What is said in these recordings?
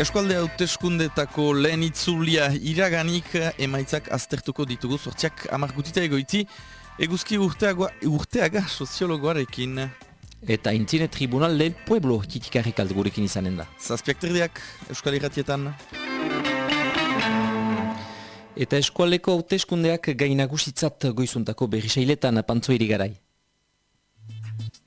Eskualde hauteskundetako lehen itzulia iraganik emaitzak aztertuko ditugu sortziak amargutita egoiti eguzki urteagoa, urteaga soziologoarekin. Eta intzine tribunal del pueblo titikarrik gurekin izanen da. Zazpiak terdiak Euskal Irratietan. Eta eskualeko hauteskundeak gainagusitzat goizuntako berrisailetan pantzoiri garai.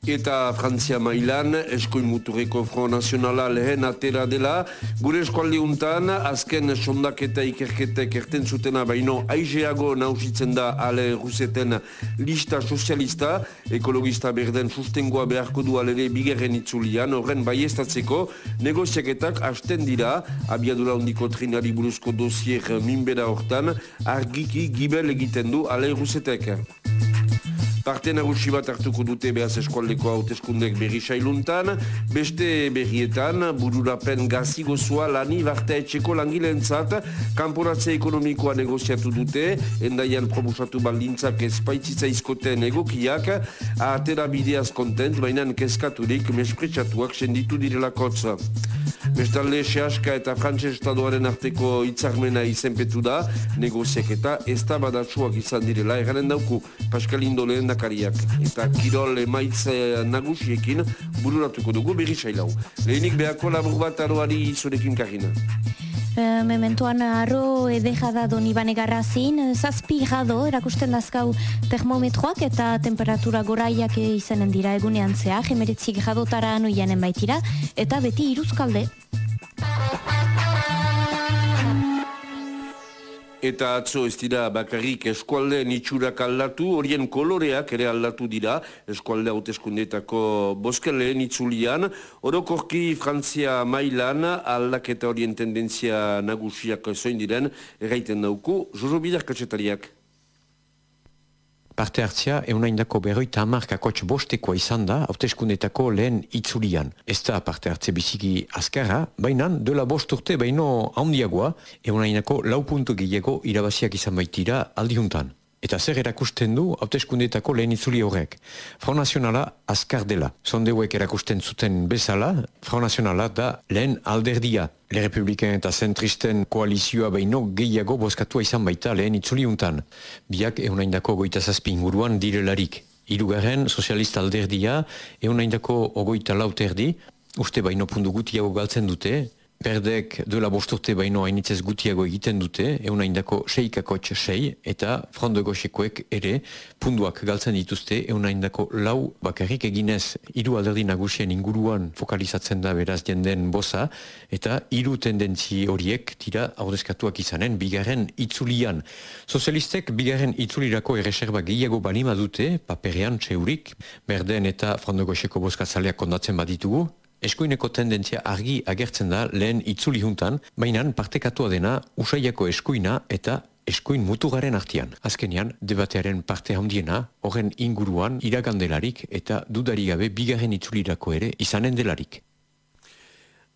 Eta Frantzia mailan, eskoin muturreko Front Nazionala lehen atera dela, gure eskualde untan, azken sondaketa ikerketek erten zutena baino, aizeago nausitzen da ale ruseten lista sozialista, ekologista berden sustengoa beharko du alere bigerren itzulian, horren baiestatzeko, negoziaketak hasten dira, abiadura ondiko trinari buruzko dosier minbera hortan, argiki gibel egiten du ale rusetek. Parte nagusi bat hartuko dute behaz eskualdeko hauteskundek berri sailuntan, beste berrietan, bururapen gazi gozua lani barte etxeko langileentzat, kanporatze ekonomikoa negoziatu dute, endaian promusatu baldintzak espaitzitza izkoten egokiak, atera bideaz kontent, baina keskaturik mespretsatuak senditu direlakotz. Bestalde, Seaska eta Frantses Estadoaren arteko hitzarmena izenpetu da, negoziak eta ez da badatsuak izan direla, eranen dauku, Paskalindo lehen lehendakariak eta kirol emaitz nagusiekin bururatuko dugu berri sailau. Lehenik behako labur bat aroari zurekin karina. Mementuan arro edejada doni bane garrazin, zazpi gado erakusten dazkau termometroak eta temperatura goraiak izanen dira egunean zeak, emeritzik gadotara anuianen baitira, eta beti iruzkalde. Eta atzo ez dira bakarrik eskualdeen itxurak aldatu, horien koloreak ere aldatu dira eskualde hauteskundetako boskeleen itzulian. Orokorki Frantzia mailan aldaketa horien tendentzia nagusiak zoin diren, erraiten dauku, Jojo Bidar katsetariak parte hartzia eunaindako berroita amarkakotx bostekoa izan da hauteskundetako lehen itzulian. Ez da parte hartze biziki azkarra, baina dela bost urte baino handiagoa eunaindako lau puntu gehiago irabaziak izan baitira aldihuntan. Eta zer erakusten du hauteskundetako lehen itzuli horrek. Front Nazionala azkar dela. Zondeuek erakusten zuten bezala, Front Nazionala da lehen alderdia. Le Republiken eta zentristen koalizioa behin gehiago bozkatua izan baita lehen itzuli untan. Biak eunaindako goita zazpi inguruan direlarik. Irugarren sozialista alderdia eunaindako ogoita lauterdi, uste baino pundu gutiago galtzen dute, Berdek duela bosturte baino hainitzez gutiago egiten dute, euna indako seikakotx sei, eta frondo goxekoek ere punduak galtzen dituzte, euna indako lau bakarrik eginez hiru alderdi nagusien inguruan fokalizatzen da beraz jenden boza, eta hiru tendentzi horiek tira haudeskatuak izanen bigarren itzulian. Sozialistek bigarren itzulirako erreserba gehiago balima dute, paperean txeurik, berden eta frondo goxeko boskatzaleak kondatzen baditugu, Eskuineko tendentzia argi agertzen da lehen itzuli juntan, baina partekatua dena usaiako eskuina eta eskuin mutugaren artian. Azkenean, debatearen parte handiena, horren inguruan iragandelarik eta dudarigabe bigarren itzulirako ere izanen delarik.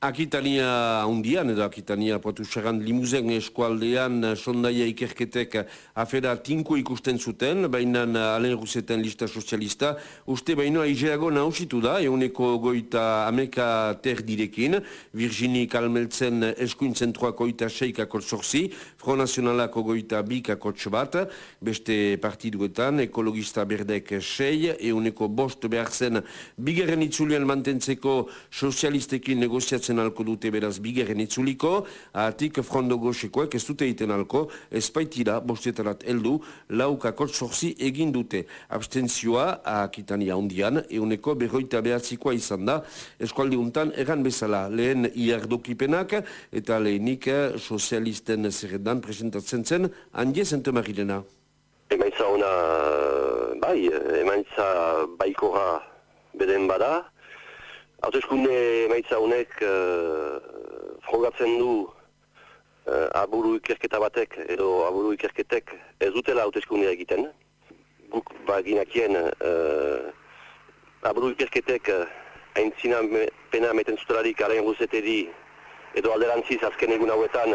Akitania hundian edo Akitania potu segan limuzen eskualdean eh, sondaia ikerketek afera tinko ikusten zuten, baina alen ruseten lista sozialista, uste baino aizeago nausitu da, euneko goita ameka ter direkin, Virginie Kalmeltzen eskuin zentroako oita seikako zorzi, Front Nacionalako goita bikako bat, beste partiduetan, ekologista berdek sei, euneko bost behar zen, bigarren itzulian mantentzeko sozialistekin negoziatzen zen alko dute beraz bigerren itzuliko, atik frondo goxekoek ez dute iten alko, ez baitira bostetarat eldu, laukakot sorzi egin dute. Abstenzioa, akitania hondian, euneko berroita behatzikoa izan da, eskualdi untan egan bezala, lehen iardokipenak, eta lehenik sozialisten zerredan presentatzen zen, handie zente marilena. Emaitza ona, bai, emaitza baikora beden bada, Hautezkunde maitza honek uh, frogatzen du uh, aburu ikerketa batek edo aburu ikerketek ez dutela hautezkundea egiten. Guk baginakien uh, aburu ikerketek haintzina me, pena meten zutelarik alain guzeteri edo alderantziz azken egun hauetan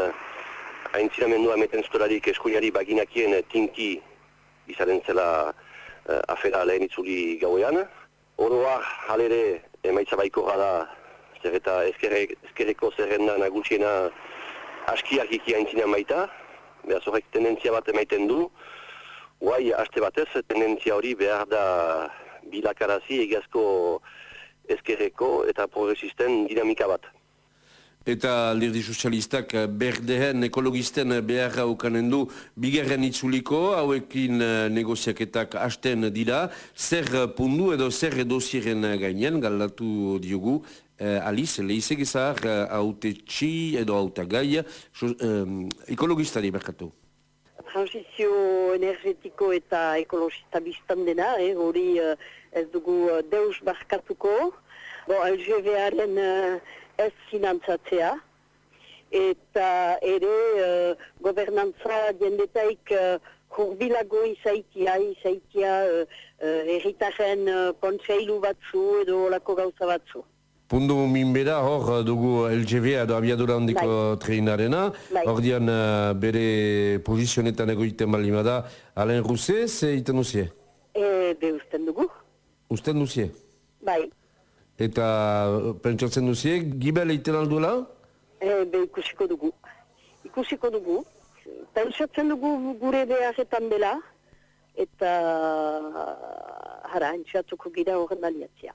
haintzina mendua meten zutelarik eskuinari baginakien tinki izaren zela uh, afera lehen itzuli gauean. Oroa, halere, emaitza baiko da. Zer eta ezkerre, ezkerreko zerrenda nagusiena askiak iki aintzina baita, behaz horrek tendentzia bat emaiten du, guai, haste batez, tendentzia hori behar da bilakarazi egazko ezkerreko eta progresisten dinamika bat. Eta aldirdi sozialistak berdehen ekologisten beharra ukanen du. Bigarren itzuliko, hauekin eh, negoziaketak hasten dira, zer pundu edo zer dosieren gainen, galdatu diogu, eh, Alice, eh, haute txi edo haute gai, eh, ekologistari berkatu. Transizio energetiko eta ekologista biztan dena, eh, hori eh, ez dugu eh, deus barkatuko, Bo, LGV-aren uh, ez finantzatzea, eta ere uh, gobernantza jendetaik uh, hurbilago izaitia, izaitia uh, uh, erritaren uh, kontseilu batzu edo olako gauza batzu. Pundu minbera hor dugu LGV edo abiadura handiko Bai. treinarena, Bai. hor dian uh, bere posizionetan egoiten balima da, Alain Rousset, ze iten duzie? E, be usten dugu, Usten duzie? bai, Eta uh, pentsatzen duzie, gibel eiten alduela? e, be ikusiko dugu. Ikusiko dugu, pentsatzen dugu gure beharretan dela, eta hara, entxatuko gira horren aliatzia.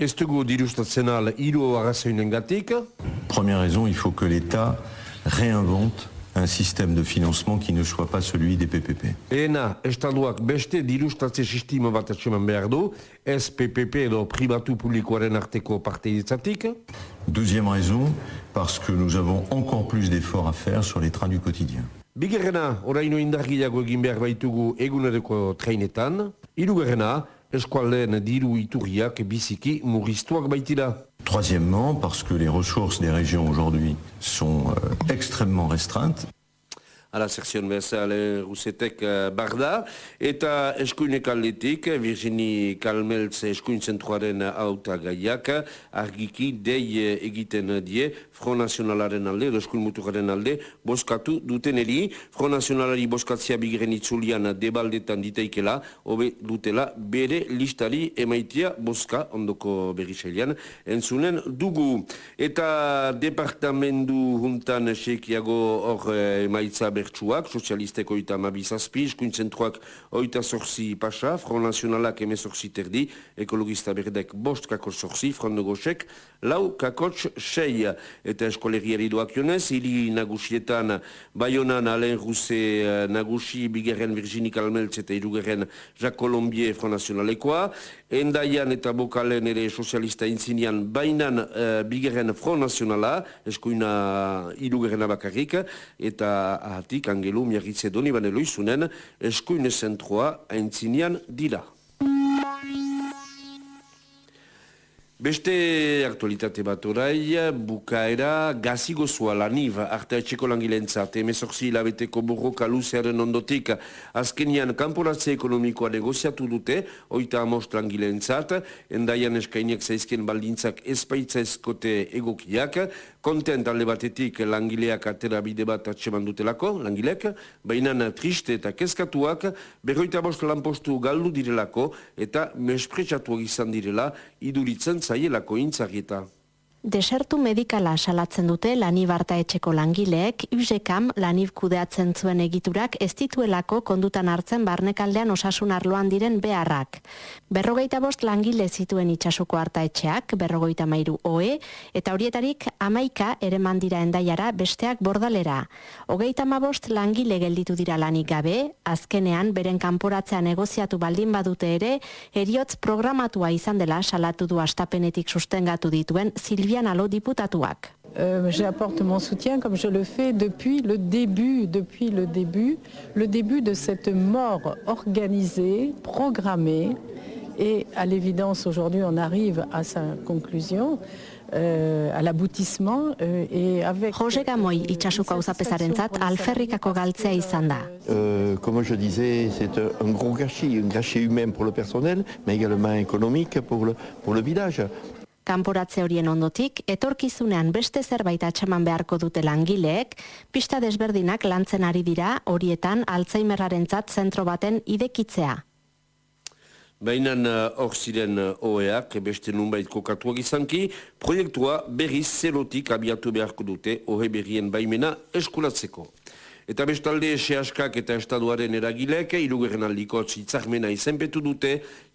Ez dugu dilustatzen al hiru arrazoinen gatik, Première raison, il faut que l'État réinvente un système de financement qui ne soit pas celui des PPP. Ena, estatuak beste dirustatze sistema bat atseman behar du, ez PPP edo pribatu publikoaren arteko parte ditzatik. Deuxième raison, parce que nous avons encore plus d'efforts à faire sur les trains du quotidien. Bigarrena, oraino indargiago egin behar baitugu eguneroko treinetan. Hirugarrena, Troisièmement, parce que les ressources des régions aujourd'hui sont euh, extrêmement restreintes. Ala sekzion bezala Rusetek eh, barda. Eta eskuinek aldetik, Virginie Kalmeltz eskuin zentruaren auta gaiak, argiki dei eh, egiten die, Front Nacionalaren alde, edo eskuin muturaren alde, boskatu duteneri, Front Nacionalari boskatzea bigren itzulian debaldetan diteikela, hobe dutela bere listari emaitia boska ondoko berrisailean entzunen dugu. Eta departamendu juntan sekiago hor eh, emaitza bertsuak, sozialisteko oita mabizazpi, eskuin zentruak oita zorzi pasa, Front Nacionalak eme zorzi terdi, ekologista berdek bost kakotx zorzi, Front de Goxek lau kakotx sei. Eta eskolegiari doakionez, hili nagusietan Bayonan Alain Rousset eh, nagusi, bigarren Virginie Kalmeltz eta irugarren Jacques Colombier Front Nacionalekoa, Endaian eta Bokalen ere sozialista intzinean bainan uh, bigarren Front Nacionala, eskuina irugarren bakarrik, eta ahatik angelu miarritze doni bane loizunen, eskuine zentroa aintzinean dira. Beste aktualitate bat orai, bukaera gazigozua laniv arte etxeko langilentzat, emezorzi hilabeteko borroka luzearen ondotik, azkenian kanporatze ekonomikoa negoziatu dute, oita amost langilentzat, endaian eskainiak zaizkien baldintzak espaitza eskote egokiak, kontent alde batetik langileak atera bide bat atseman dutelako, langilek, baina triste eta kezkatuak, berroita bost lanpostu galdu direlako, eta mespretsatuak izan direla, iduritzen zaielako intzarrieta. Desertu medikala salatzen dute lanibarta etxeko langileek, USEKAM lanib kudeatzen zuen egiturak ez dituelako kondutan hartzen barnekaldean osasun arloan diren beharrak. Berrogeita bost langile zituen itxasuko harta etxeak, berrogeita mairu OE, eta horietarik amaika ere mandira endaiara besteak bordalera. Hogeita bost langile gelditu dira lanik gabe, azkenean beren kanporatzea negoziatu baldin badute ere, eriotz programatua izan dela salatu du astapenetik sustengatu dituen Silvia Euh, J'apporte mon soutien comme je le fais depuis le début, depuis le début, le début de cette mort organisée, programmée, et à l'évidence aujourd'hui on arrive à sa conclusion. euh, à l'aboutissement euh, et avec... Jose Gamoy itxasuko auzapezarentzat alferrikako galtzea izan da. Euh, comme je disais, c'est un gros gâchis, un gâchis humain pour le personnel, mais également économique pour le, pour le village. Kanporatze horien ondotik, etorkizunean beste zerbait atxeman beharko dute langileek, pista desberdinak lantzen ari dira horietan Alzheimerrarentzat zentro baten idekitzea. Baina hor ziren OEak beste nunbait kokatuak izanki, proiektua berriz zerotik abiatu beharko dute ohe berrien baimena eskulatzeko. Eta bestalde sehaskak eta estaduaren eragilek, irugerren aldiko txitzarmena izenpetu dute,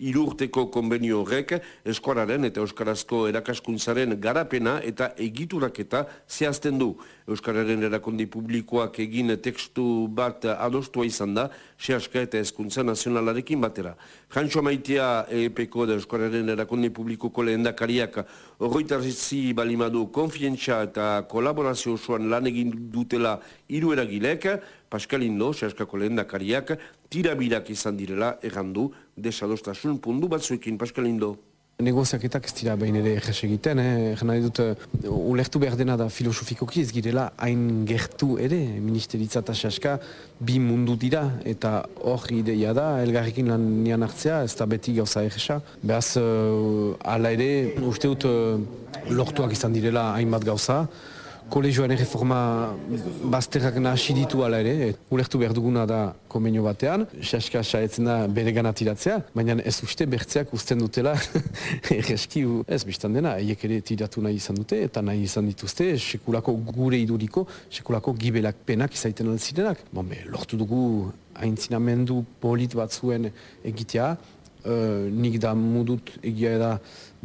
irurteko konbenio horrek, eskuararen eta euskarazko erakaskuntzaren garapena eta egituraketa zehazten du. Euskararen erakondi publikoak egin tekstu bat adostua izan da, sehaska eta eskuntza nazionalarekin batera. Frantxo maitea EPeko da Euskararen erakondi publikoko lehendakariak horroitarzi balimadu konfientza eta kolaborazio osoan lan egin dutela hiru eragilek, Paskalindo, sehaskako lehendakariak, tirabirak izan direla errandu desadostasun pundu batzuekin, Paskalindo. Negoziaketak ez dira behin ere eges egiten, eh? nahi dut, ulertu behar dena da filosofikoki ez girela hain gertu ere, ministeritza eta sehaska bi mundu dira, eta hor ideia da, elgarrekin lan nian hartzea, ez da beti gauza egesa. Behaz, uh, ala ere, uste dut, uh, lortuak izan direla hainbat gauza, kolegioaren reforma bazterrak nahasi ditu ala ere, ulertu behar duguna da komenio batean, saska saetzen da bere ganatiratzea, baina ez uste bertzeak usten dutela erreski ez biztan dena, eiek ere tiratu nahi izan dute, eta nahi izan dituzte, sekulako gure iduriko, sekulako gibelak penak izaiten altzirenak. Bon, be, lortu dugu haintzinamendu polit batzuen egitea, uh, nik da mudut egia da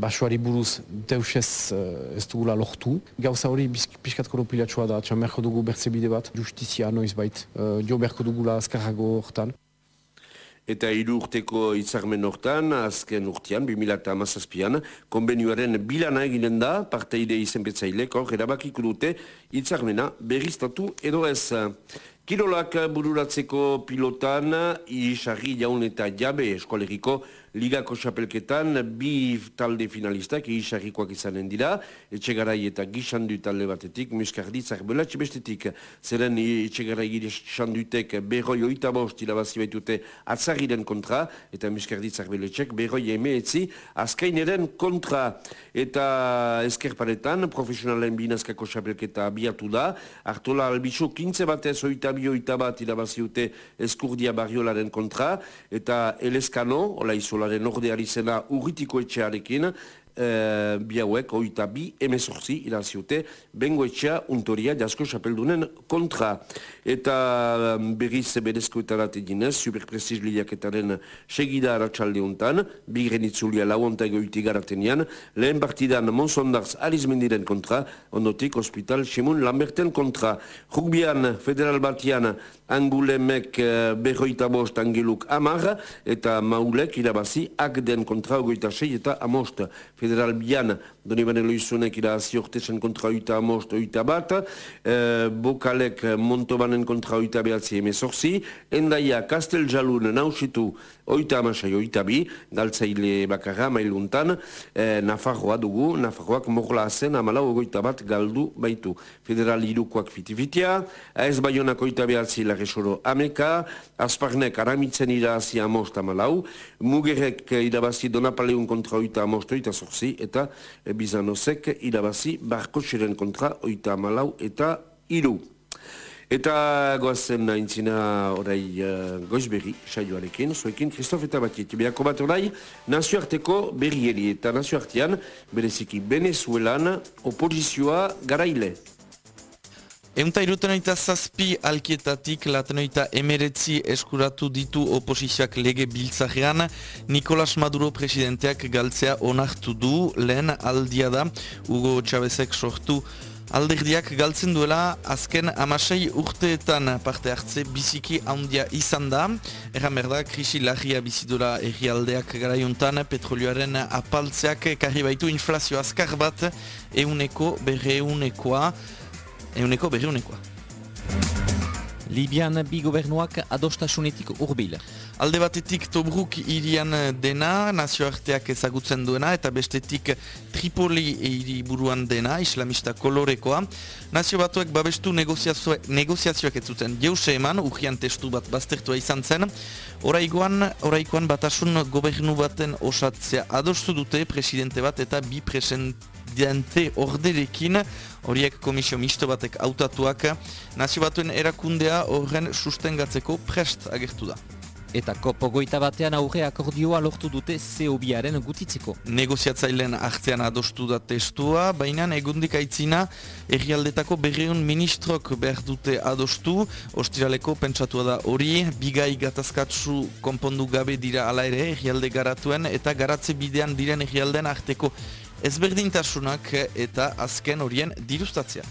basoari buruz deusez uh, ez dugula lortu. Gauza hori pixkat koropilatxoa da, txan berko dugu bertze bide bat, justizia noiz bait, uh, jo berko dugula azkarrago hortan. Eta hiru urteko itzarmen hortan, azken urtean, 2008an, konbenioaren bilana eginen da, parteide izenpetzailek hor, erabakiko dute itzarmena berriztatu edo ez. Kirolak bururatzeko pilotan, isarri jaun eta jabe eskolegiko ligako xapelketan, bi talde finalistak isarrikoak izanen dira, etxegarai eta gisandu talde batetik, muskardi zarbelatxe bestetik, zeren etxegarai gisandutek berroi oita bost irabazi baitute atzarriren kontra, eta muskardi zarbelatxek berroi emeetzi azkaineren kontra, eta eskerparetan, profesionalen binazkako xapelketa abiatu da, hartola albizu kintze batez oita bi oita bat irabazi dute eskurdia barriolaren kontra, eta eleskano, ola izolaren ordeari zena urritiko etxearekin, e, bi hauek, oita bi, emezorzi, iraziote, bengo etxea untoria jasko xapeldunen kontra. Eta berriz berezko eta rat edinez, superprestiz liaketaren segida aratsalde untan, bi grenitzulia lauonta egoiti garatenian, lehen partidan Monsondarz Alizmendiren kontra, ondotik Hospital Simun Lamberten kontra. Rugbian, federal batian, Angulemek uh, berroita bost angeluk amar, eta maulek irabazi akden kontra ogoita sei eta amost. Federal bian, doni bane loizunek irabazi ortesan kontra oita amost oita bat, uh, bokalek montobanen kontra oita behatzi emezorzi, endaia Kastel Jalun nausitu oita amasai oita bi, galtzaile bakarra mailuntan, eh, Nafarroa dugu, Nafarroak morla azen amala ogoita bat galdu baitu. Federal irukoak fitifitia, ez baionak oita behatzi larresoro ameka, Asparnek aramitzen irazi amost amalau, Mugerek irabazi donapaleun kontra oita amost oita zorzi, eta Bizanosek irabazi barkotxeren kontra oita amalau eta iru. Eta goazen naintzina orai uh, goiz berri saioarekin, zuekin Kristof eta Batiet. Beako bat orai nazioarteko berrieri eta nazioartean bereziki Venezuelan opozizioa garaile. Eunta irutenoita zazpi alkietatik latenoita emeretzi eskuratu ditu oposizioak lege biltzajean, Nicolas Maduro presidenteak galtzea onartu du, lehen aldia da, Hugo Chavezek sortu Alderdiak galtzen duela azken amasei urteetan parte hartze biziki handia izan da. Erran berda, krisi lagia bizidura errialdeak garaiuntan petrolioaren apaltzeak karri baitu inflazio azkar bat euneko berreunekoa. Euneko berreunekoa. Libian bi gobernuak adostasunetik urbil. Alde batetik Tobruk irian dena, nazioarteak ezagutzen duena, eta bestetik Tripoli hiriburuan dena, islamista kolorekoa. Nazio batuek babestu negoziazioak ez zuten jeuse eman, urgian testu bat baztertua izan zen. Oraikoan, oraikoan batasun gobernu baten osatzea adostu dute presidente bat eta bi presidente orderekin, horiek komisio misto batek hautatuak, nazio batuen erakundea horren sustengatzeko prest agertu da eta kopogoita batean aurre akordioa lortu dute zeobiaren gutitzeko. Negoziatzailen artean adostu da testua, baina egundik aitzina errialdetako berreun ministrok behar dute adostu, ostiraleko pentsatua da hori, bigai gatazkatzu konpondu gabe dira ala ere errialde garatuen eta garatze bidean diren errialden arteko ezberdintasunak eta azken horien dirustatzea.